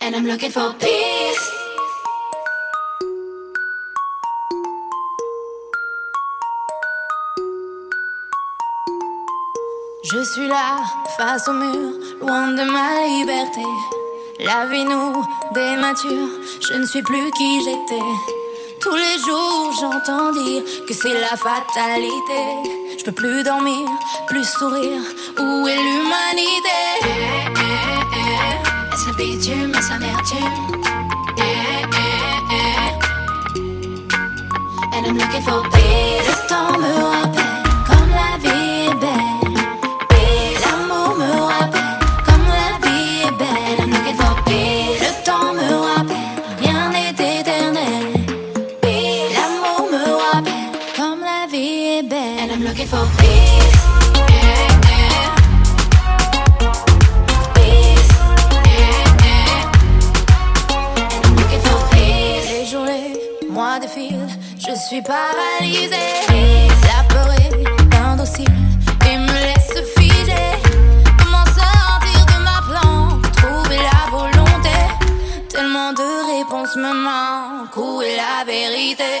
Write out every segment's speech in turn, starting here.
And I'm looking for peace. Je suis là, face au mur, loin de ma liberté. La vie nous démature, je ne suis plus qui j'étais. Tous les jours j'entends dire que c'est la fatalité. Je peux plus dormir, plus sourire. Où est l'humanité? Est-ce le bitume, est-ce l'amertume And I'm looking for peace. Le temps me rappelle comme la vie est belle. Peace. L'amour me rappelle comme la vie est belle. I'm looking for peace. Le temps me rappelle rien n'est éternel. Peace. L'amour me rappelle comme la vie est belle. And I'm looking for. Peace. Je suis paralysée. Est indocile et me laisse figer. Comment sortir de ma planque, trouver la volonté? Tellement de réponses me manquent, où est la vérité?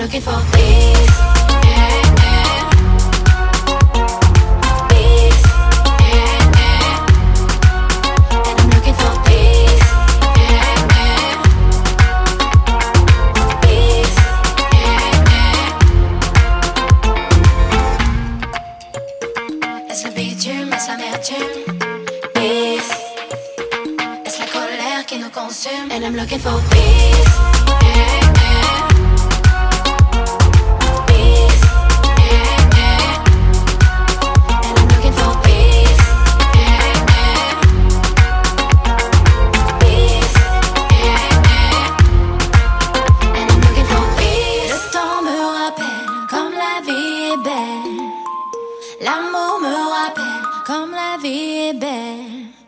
Looking for peace. And I'm looking for peace. La vie est belle. L'amour me rappelle comme la vie est belle.